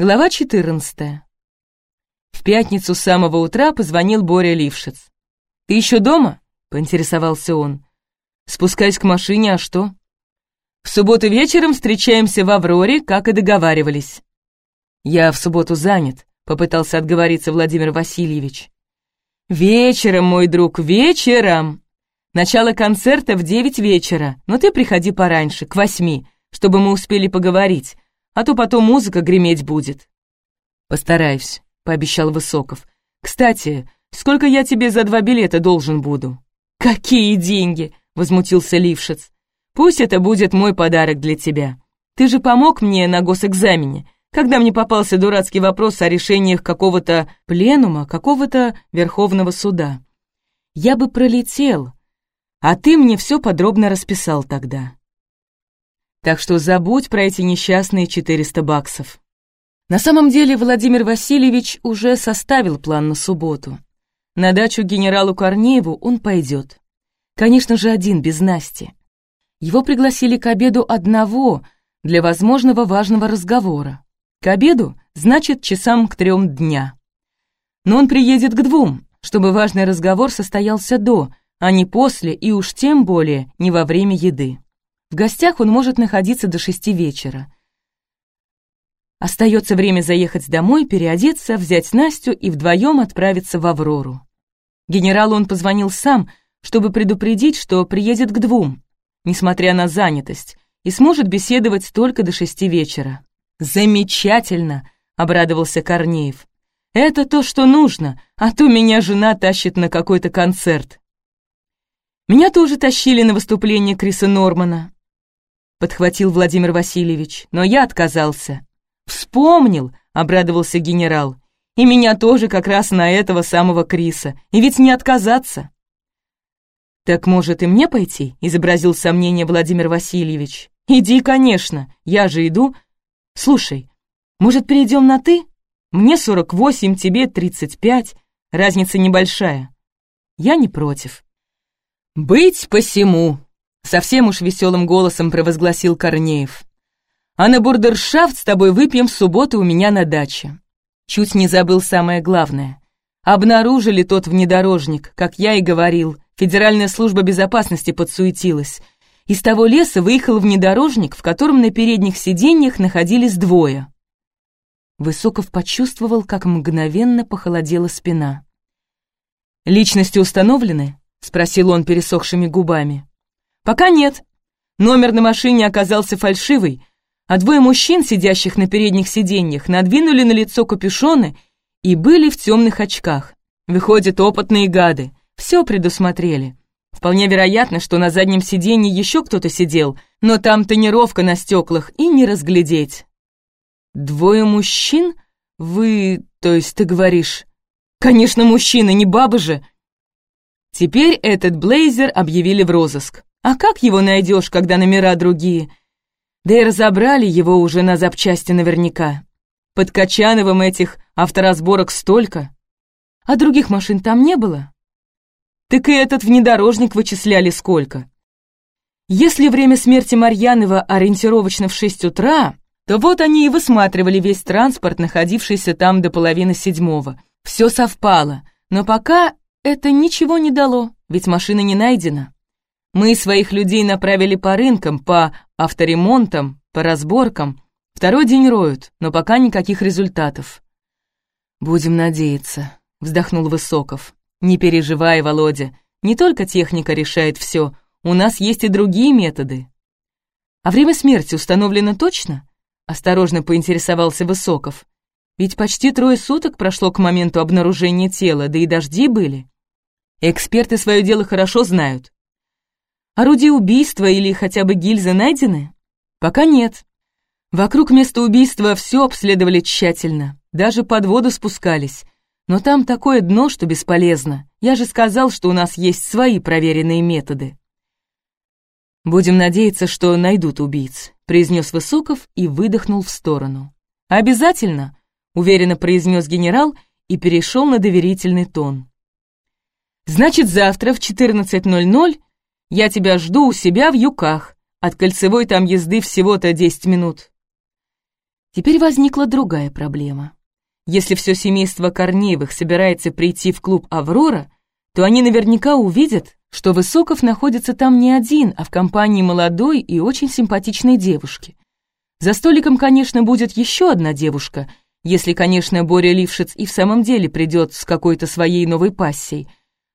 Глава 14. В пятницу с самого утра позвонил Боря Лившиц. «Ты еще дома?» — поинтересовался он. «Спускаюсь к машине, а что?» «В субботу вечером встречаемся в «Авроре», как и договаривались». «Я в субботу занят», — попытался отговориться Владимир Васильевич. «Вечером, мой друг, вечером!» Начало концерта в девять вечера, но ты приходи пораньше, к восьми, чтобы мы успели поговорить, а то потом музыка греметь будет». «Постараюсь», — пообещал Высоков. «Кстати, сколько я тебе за два билета должен буду?» «Какие деньги?» — возмутился Лившиц. «Пусть это будет мой подарок для тебя. Ты же помог мне на госэкзамене, когда мне попался дурацкий вопрос о решениях какого-то пленума, какого-то Верховного суда. Я бы пролетел, а ты мне все подробно расписал тогда. Так что забудь про эти несчастные 400 баксов. На самом деле Владимир Васильевич уже составил план на субботу. На дачу генералу Корнееву он пойдет. Конечно же, один, без Насти. Его пригласили к обеду одного для возможного важного разговора. К обеду значит часам к трем дня. Но он приедет к двум, чтобы важный разговор состоялся до, а не после и уж тем более не во время еды. В гостях он может находиться до шести вечера. Остается время заехать домой, переодеться, взять Настю и вдвоем отправиться в Аврору. Генералу он позвонил сам, чтобы предупредить, что приедет к двум, несмотря на занятость, и сможет беседовать только до шести вечера. «Замечательно!» — обрадовался Корнеев. «Это то, что нужно, а то меня жена тащит на какой-то концерт». «Меня тоже тащили на выступление Криса Нормана подхватил Владимир Васильевич, но я отказался. Вспомнил, обрадовался генерал. И меня тоже как раз на этого самого Криса. И ведь не отказаться. Так может и мне пойти? изобразил сомнение Владимир Васильевич. Иди, конечно, я же иду. Слушай, может, перейдем на ты? Мне сорок восемь, тебе тридцать пять. Разница небольшая. Я не против. Быть посему, Совсем уж веселым голосом провозгласил Корнеев. «А на бурдершафт с тобой выпьем в субботу у меня на даче». Чуть не забыл самое главное. Обнаружили тот внедорожник, как я и говорил. Федеральная служба безопасности подсуетилась. Из того леса выехал внедорожник, в котором на передних сиденьях находились двое. Высоков почувствовал, как мгновенно похолодела спина. «Личности установлены?» — спросил он пересохшими губами. «Пока нет. Номер на машине оказался фальшивый, а двое мужчин, сидящих на передних сиденьях, надвинули на лицо капюшоны и были в темных очках. Выходят, опытные гады. Все предусмотрели. Вполне вероятно, что на заднем сиденье еще кто-то сидел, но там тонировка на стеклах и не разглядеть. «Двое мужчин? Вы, то есть ты говоришь?» «Конечно, мужчины, не бабы же!» Теперь этот блейзер объявили в розыск. А как его найдешь, когда номера другие? Да и разобрали его уже на запчасти наверняка. Под Качановым этих авторазборок столько. А других машин там не было? Так и этот внедорожник вычисляли сколько. Если время смерти Марьянова ориентировочно в 6 утра, то вот они и высматривали весь транспорт, находившийся там до половины седьмого. Все совпало, но пока это ничего не дало, ведь машина не найдена. Мы своих людей направили по рынкам, по авторемонтам, по разборкам. Второй день роют, но пока никаких результатов. «Будем надеяться», — вздохнул Высоков. «Не переживай, Володя, не только техника решает все, у нас есть и другие методы». «А время смерти установлено точно?» — осторожно поинтересовался Высоков. «Ведь почти трое суток прошло к моменту обнаружения тела, да и дожди были. Эксперты свое дело хорошо знают. Орудие убийства или хотя бы гильзы найдены? Пока нет. Вокруг места убийства все обследовали тщательно, даже под воду спускались. Но там такое дно, что бесполезно. Я же сказал, что у нас есть свои проверенные методы. «Будем надеяться, что найдут убийц», — произнес Высоков и выдохнул в сторону. «Обязательно», — уверенно произнес генерал и перешел на доверительный тон. «Значит, завтра в 14.00 я тебя жду у себя в Юках. От кольцевой там езды всего-то десять минут». Теперь возникла другая проблема. Если все семейство Корнеевых собирается прийти в клуб «Аврора», то они наверняка увидят, что Высоков находится там не один, а в компании молодой и очень симпатичной девушки. За столиком, конечно, будет еще одна девушка, если, конечно, Боря Лившиц и в самом деле придет с какой-то своей новой пассией.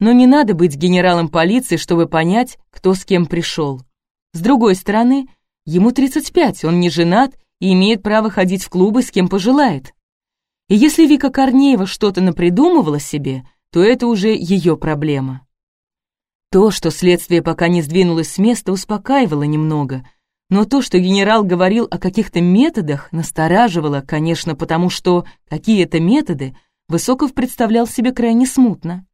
Но не надо быть генералом полиции, чтобы понять, кто с кем пришел. С другой стороны, ему 35, он не женат и имеет право ходить в клубы с кем пожелает. И если Вика Корнеева что-то напридумывала себе, то это уже ее проблема. То, что следствие пока не сдвинулось с места, успокаивало немного, но то, что генерал говорил о каких-то методах, настораживало, конечно, потому что какие это методы Высоков представлял себе крайне смутно.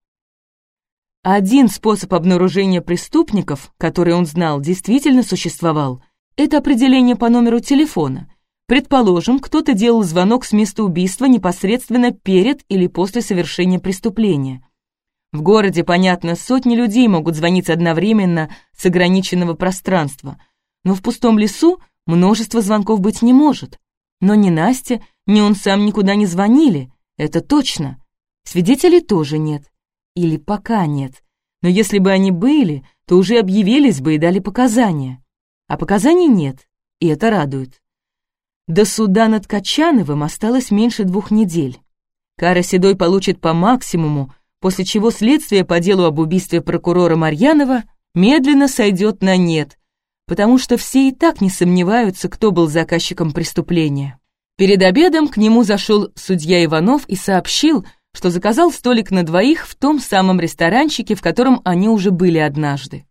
Один способ обнаружения преступников, который он знал, действительно существовал, это определение по номеру телефона. Предположим, кто-то делал звонок с места убийства непосредственно перед или после совершения преступления. В городе, понятно, сотни людей могут звонить одновременно с ограниченного пространства, но в пустом лесу множество звонков быть не может. Но ни Настя, ни он сам никуда не звонили, это точно. Свидетелей тоже нет. Или пока нет. Но если бы они были, то уже объявились бы и дали показания. А показаний нет, и это радует. До суда над Качановым осталось меньше двух недель. Кара Седой получит по максимуму, после чего следствие по делу об убийстве прокурора Марьянова медленно сойдет на нет, потому что все и так не сомневаются, кто был заказчиком преступления. Перед обедом к нему зашел судья Иванов и сообщил, что заказал столик на двоих в том самом ресторанчике, в котором они уже были однажды.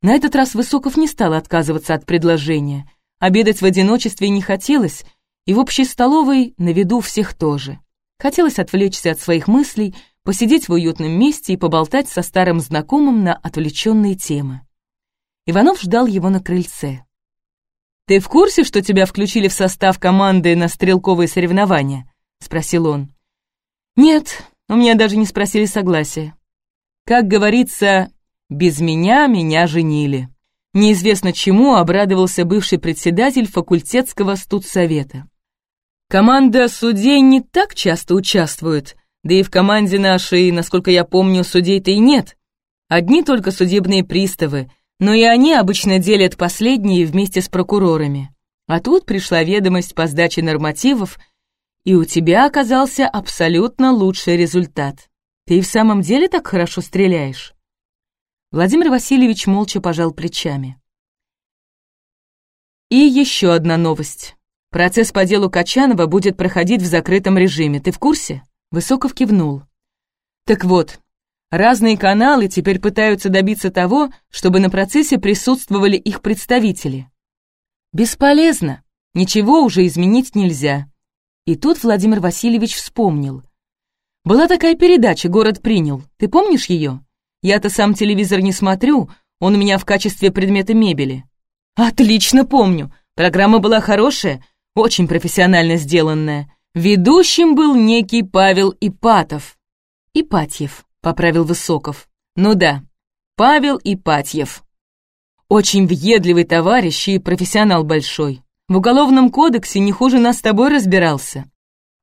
На этот раз Высоков не стал отказываться от предложения. Обедать в одиночестве не хотелось, и в общей столовой на виду всех тоже. Хотелось отвлечься от своих мыслей посидеть в уютном месте и поболтать со старым знакомым на отвлеченные темы. Иванов ждал его на крыльце. «Ты в курсе, что тебя включили в состав команды на стрелковые соревнования?» — спросил он. «Нет, у меня даже не спросили согласия. Как говорится, без меня меня женили». Неизвестно чему обрадовался бывший председатель факультетского студсовета. Команда судей не так часто участвует, да и в команде нашей, насколько я помню, судей-то и нет. Одни только судебные приставы, но и они обычно делят последние вместе с прокурорами. А тут пришла ведомость по сдаче нормативов, и у тебя оказался абсолютно лучший результат. Ты в самом деле так хорошо стреляешь?» Владимир Васильевич молча пожал плечами. И еще одна новость. Процесс по делу Качанова будет проходить в закрытом режиме. Ты в курсе? Высоков кивнул. Так вот, разные каналы теперь пытаются добиться того, чтобы на процессе присутствовали их представители. Бесполезно, ничего уже изменить нельзя. И тут Владимир Васильевич вспомнил. Была такая передача «Город принял», ты помнишь ее? Я-то сам телевизор не смотрю, он у меня в качестве предмета мебели. Отлично помню, программа была хорошая, очень профессионально сделанная. Ведущим был некий Павел Ипатов. Ипатьев, поправил Высоков. Ну да, Павел Ипатьев. Очень въедливый товарищ и профессионал большой. В уголовном кодексе не хуже нас с тобой разбирался.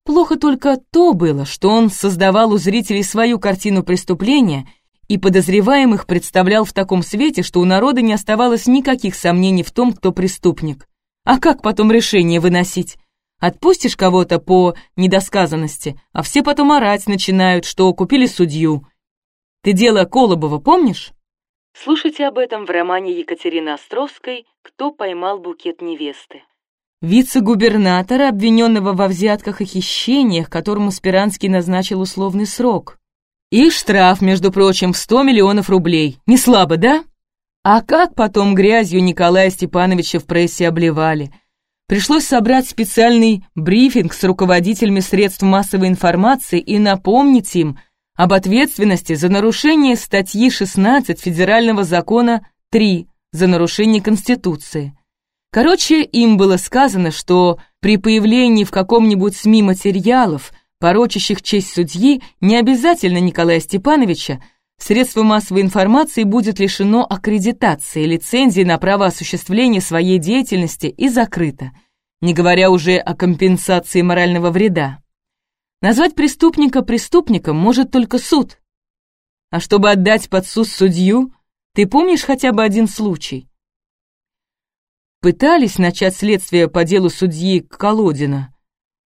Плохо только то было, что он создавал у зрителей свою картину преступления и подозреваемых представлял в таком свете, что у народа не оставалось никаких сомнений в том, кто преступник. А как потом решение выносить? Отпустишь кого-то по недосказанности, а все потом орать начинают, что купили судью. Ты дело Колобова помнишь? Слушайте об этом в романе Екатерины Островской «Кто поймал букет невесты». Вице-губернатора, обвиненного во взятках и хищениях, которому Спиранский назначил условный срок. И штраф, между прочим, в 100 миллионов рублей. Не слабо, да? А как потом грязью Николая Степановича в прессе обливали – Пришлось собрать специальный брифинг с руководителями средств массовой информации и напомнить им об ответственности за нарушение статьи 16 Федерального закона 3 за нарушение Конституции. Короче, им было сказано, что при появлении в каком-нибудь СМИ материалов, порочащих честь судьи, не обязательно Николая Степановича, средство массовой информации будет лишено аккредитации, лицензии на право осуществления своей деятельности и закрыто. не говоря уже о компенсации морального вреда. Назвать преступника преступником может только суд. А чтобы отдать под суд судью, ты помнишь хотя бы один случай? Пытались начать следствие по делу судьи Колодина,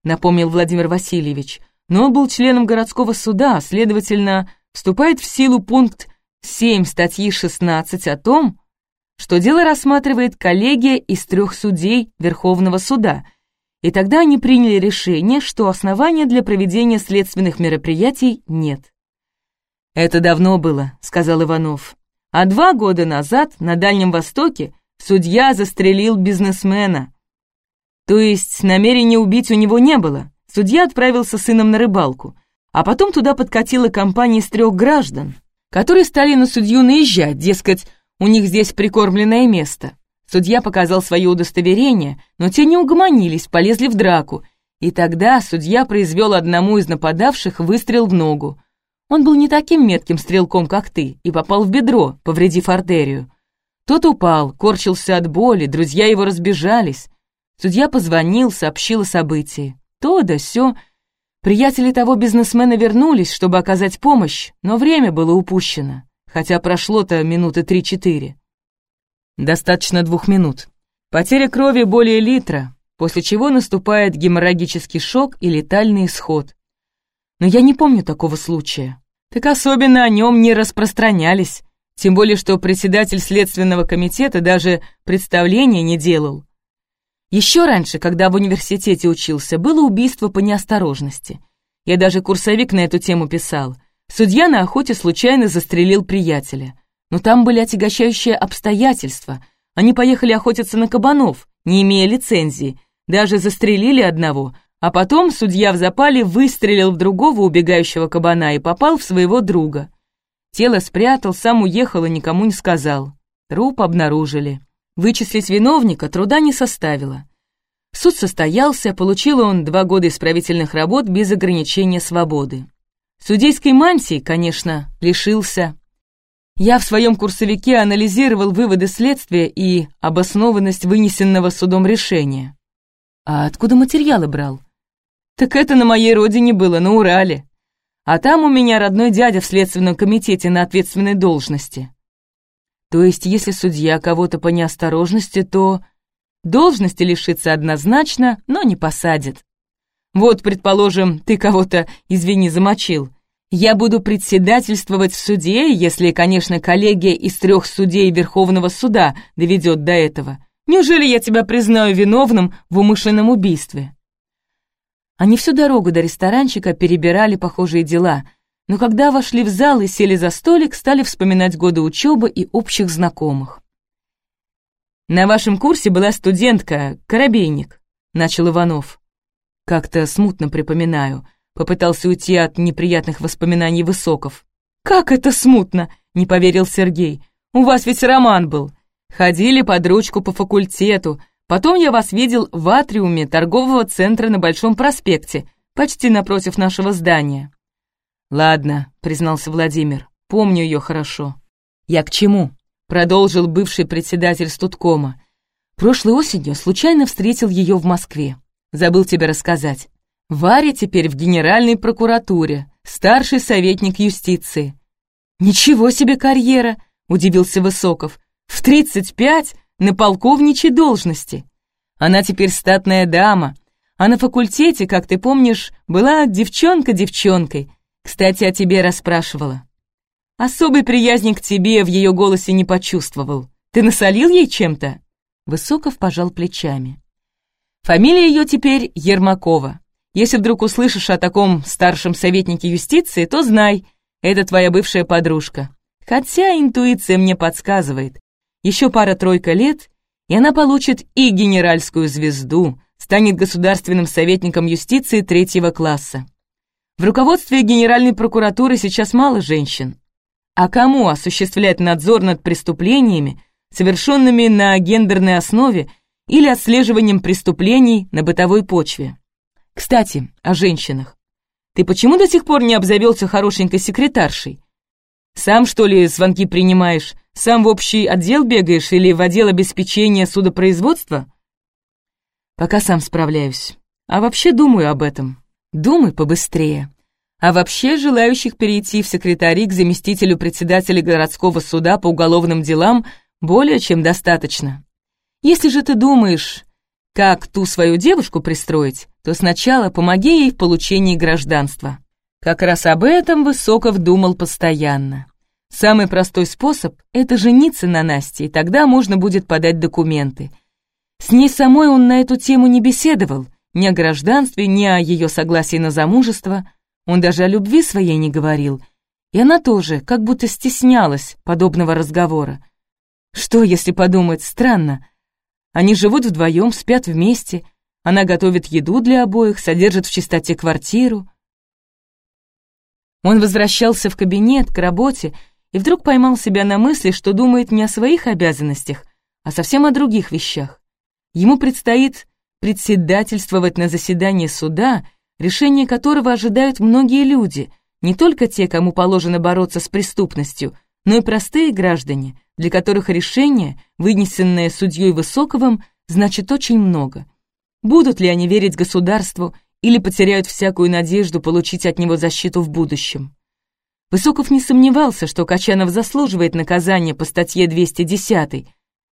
напомнил Владимир Васильевич, но он был членом городского суда, следовательно, вступает в силу пункт 7 статьи 16 о том, что дело рассматривает коллегия из трех судей Верховного суда, и тогда они приняли решение, что основания для проведения следственных мероприятий нет. «Это давно было», — сказал Иванов. «А два года назад на Дальнем Востоке судья застрелил бизнесмена. То есть намерения убить у него не было. Судья отправился с сыном на рыбалку, а потом туда подкатила компания из трех граждан, которые стали на судью наезжать, дескать, у них здесь прикормленное место. Судья показал свое удостоверение, но те не угомонились, полезли в драку, и тогда судья произвел одному из нападавших выстрел в ногу. Он был не таким метким стрелком, как ты, и попал в бедро, повредив артерию. Тот упал, корчился от боли, друзья его разбежались. Судья позвонил, сообщил о событии. То да сё. Приятели того бизнесмена вернулись, чтобы оказать помощь, но время было упущено, хотя прошло-то минуты три-четыре. Достаточно двух минут. Потеря крови более литра, после чего наступает геморрагический шок и летальный исход. Но я не помню такого случая. Так особенно о нем не распространялись, тем более что председатель Следственного комитета даже представления не делал. Еще раньше, когда в университете учился, было убийство по неосторожности. Я даже курсовик на эту тему писал. Судья на охоте случайно застрелил приятеля. Но там были отягощающие обстоятельства. Они поехали охотиться на кабанов, не имея лицензии. Даже застрелили одного, а потом судья в запале выстрелил в другого убегающего кабана и попал в своего друга. Тело спрятал, сам уехал и никому не сказал. Труп обнаружили. Вычислить виновника труда не составило. Суд состоялся, получил он два года исправительных работ без ограничения свободы. Судейской мантии, конечно, лишился. Я в своем курсовике анализировал выводы следствия и обоснованность вынесенного судом решения. А откуда материалы брал? Так это на моей родине было, на Урале. А там у меня родной дядя в следственном комитете на ответственной должности. То есть, если судья кого-то по неосторожности, то должности лишится однозначно, но не посадит. Вот, предположим, ты кого-то, извини, замочил. Я буду председательствовать в суде, если, конечно, коллегия из трех судей Верховного суда доведет до этого. Неужели я тебя признаю виновным в умышленном убийстве?» Они всю дорогу до ресторанчика перебирали похожие дела — но когда вошли в зал и сели за столик, стали вспоминать годы учебы и общих знакомых. «На вашем курсе была студентка, Коробейник», — начал Иванов. «Как-то смутно припоминаю», — попытался уйти от неприятных воспоминаний Высоков. «Как это смутно?» — не поверил Сергей. «У вас ведь роман был. Ходили под ручку по факультету. Потом я вас видел в атриуме торгового центра на Большом проспекте, почти напротив нашего здания». «Ладно», — признался Владимир, — «помню ее хорошо». «Я к чему?» — продолжил бывший председатель студкома. «Прошлой осенью случайно встретил ее в Москве. Забыл тебе рассказать. Варя теперь в Генеральной прокуратуре, старший советник юстиции». «Ничего себе карьера!» — удивился Высоков. «В тридцать пять на полковничьей должности. Она теперь статная дама, а на факультете, как ты помнишь, была девчонка девчонкой, кстати, о тебе расспрашивала. Особой приязни к тебе в ее голосе не почувствовал. Ты насолил ей чем-то?» Высоков пожал плечами. «Фамилия ее теперь Ермакова. Если вдруг услышишь о таком старшем советнике юстиции, то знай, это твоя бывшая подружка. Хотя интуиция мне подсказывает. Еще пара-тройка лет, и она получит и генеральскую звезду, станет государственным советником юстиции третьего класса. В руководстве Генеральной прокуратуры сейчас мало женщин. А кому осуществлять надзор над преступлениями, совершенными на гендерной основе или отслеживанием преступлений на бытовой почве? Кстати, о женщинах. Ты почему до сих пор не обзавелся хорошенькой секретаршей? Сам, что ли, звонки принимаешь? Сам в общий отдел бегаешь или в отдел обеспечения судопроизводства? Пока сам справляюсь. А вообще думаю об этом. Думай побыстрее. А вообще желающих перейти в секретари к заместителю председателя городского суда по уголовным делам более чем достаточно. Если же ты думаешь, как ту свою девушку пристроить, то сначала помоги ей в получении гражданства. Как раз об этом Высоков думал постоянно. Самый простой способ — это жениться на Насте, и тогда можно будет подать документы. С ней самой он на эту тему не беседовал, ни о гражданстве, ни о ее согласии на замужество. Он даже о любви своей не говорил. И она тоже как будто стеснялась подобного разговора. Что, если подумать, странно. Они живут вдвоем, спят вместе, она готовит еду для обоих, содержит в чистоте квартиру. Он возвращался в кабинет, к работе, и вдруг поймал себя на мысли, что думает не о своих обязанностях, а совсем о других вещах. Ему предстоит председательствовать на заседании суда, решение которого ожидают многие люди, не только те, кому положено бороться с преступностью, но и простые граждане, для которых решение, вынесенное судьей Высоковым, значит очень много. Будут ли они верить государству или потеряют всякую надежду получить от него защиту в будущем? Высоков не сомневался, что Качанов заслуживает наказания по статье 210,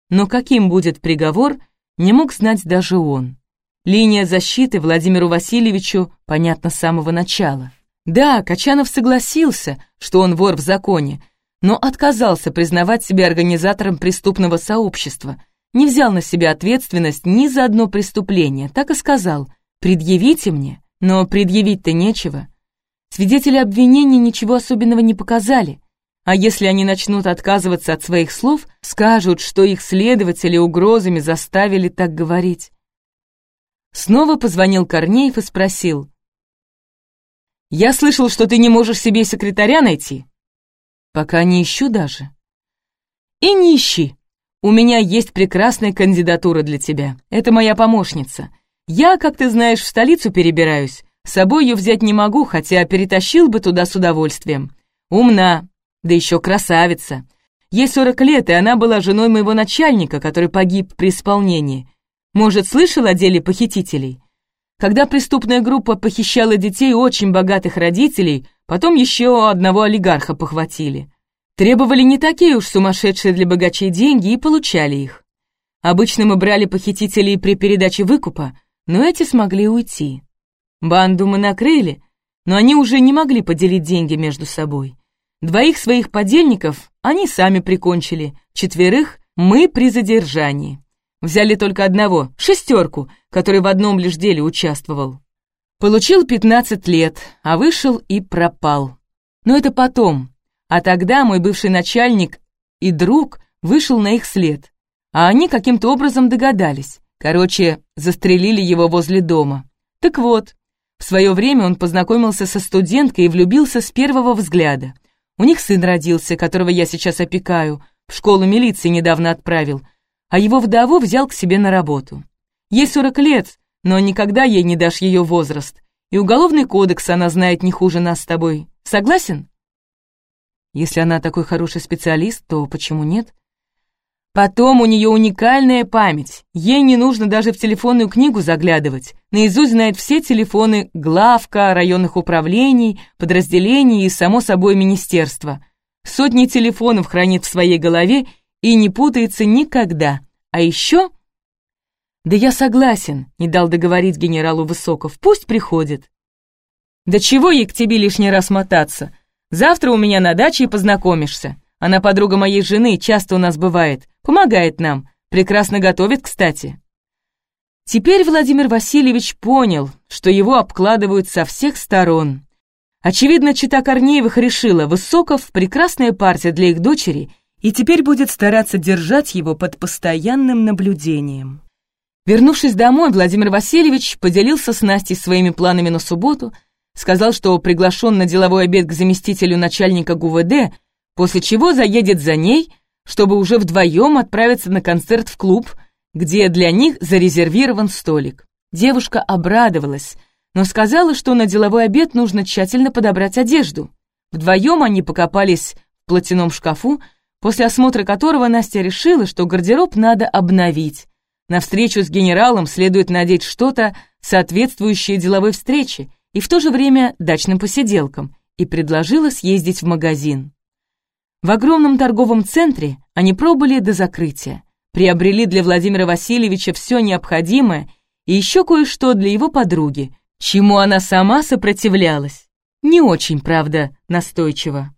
но каким будет приговор, не мог знать даже он. Линия защиты Владимиру Васильевичу понятна с самого начала. Да, Качанов согласился, что он вор в законе, но отказался признавать себя организатором преступного сообщества, не взял на себя ответственность ни за одно преступление, так и сказал «предъявите мне», но предъявить-то нечего. Свидетели обвинения ничего особенного не показали, а если они начнут отказываться от своих слов, скажут, что их следователи угрозами заставили так говорить. Снова позвонил Корнеев и спросил. «Я слышал, что ты не можешь себе секретаря найти?» Пока не ищу даже. И не ищи. У меня есть прекрасная кандидатура для тебя. Это моя помощница. Я, как ты знаешь, в столицу перебираюсь. С собой ее взять не могу, хотя перетащил бы туда с удовольствием. Умна, да еще красавица. Ей 40 лет, и она была женой моего начальника, который погиб при исполнении. Может, слышал о деле похитителей? Когда преступная группа похищала детей очень богатых родителей, Потом еще одного олигарха похватили. Требовали не такие уж сумасшедшие для богачей деньги и получали их. Обычно мы брали похитителей при передаче выкупа, но эти смогли уйти. Банду мы накрыли, но они уже не могли поделить деньги между собой. Двоих своих подельников они сами прикончили, четверых мы при задержании. Взяли только одного, шестерку, который в одном лишь деле участвовал. Получил 15 лет, а вышел и пропал. Но это потом. А тогда мой бывший начальник и друг вышел на их след. А они каким-то образом догадались. Короче, застрелили его возле дома. Так вот, в свое время он познакомился со студенткой и влюбился с первого взгляда. У них сын родился, которого я сейчас опекаю, в школу милиции недавно отправил, а его вдову взял к себе на работу. Ей 40 лет, но никогда ей не дашь ее возраст. И уголовный кодекс она знает не хуже нас с тобой. Согласен? Если она такой хороший специалист, то почему нет? Потом у нее уникальная память. Ей не нужно даже в телефонную книгу заглядывать. Наизусть знает все телефоны главка, районных управлений, подразделений и, само собой, министерства. Сотни телефонов хранит в своей голове и не путается никогда. А еще «Да я согласен», — не дал договорить генералу Высоков. «Пусть приходит». «Да чего ей к тебе лишний раз мотаться? Завтра у меня на даче и познакомишься. Она подруга моей жены, часто у нас бывает. Помогает нам. Прекрасно готовит, кстати». Теперь Владимир Васильевич понял, что его обкладывают со всех сторон. Очевидно, чита Корнеевых решила, Высоков — прекрасная партия для их дочери, и теперь будет стараться держать его под постоянным наблюдением. Вернувшись домой, Владимир Васильевич поделился с Настей своими планами на субботу, сказал, что приглашен на деловой обед к заместителю начальника ГУВД, после чего заедет за ней, чтобы уже вдвоем отправиться на концерт в клуб, где для них зарезервирован столик. Девушка обрадовалась, но сказала, что на деловой обед нужно тщательно подобрать одежду. Вдвоем они покопались в платяном шкафу, после осмотра которого Настя решила, что гардероб надо обновить, На встречу с генералом следует надеть что-то, соответствующее деловой встрече и в то же время дачным посиделкам, и предложила съездить в магазин. В огромном торговом центре они пробыли до закрытия, приобрели для Владимира Васильевича все необходимое и еще кое-что для его подруги, чему она сама сопротивлялась. Не очень, правда, настойчиво.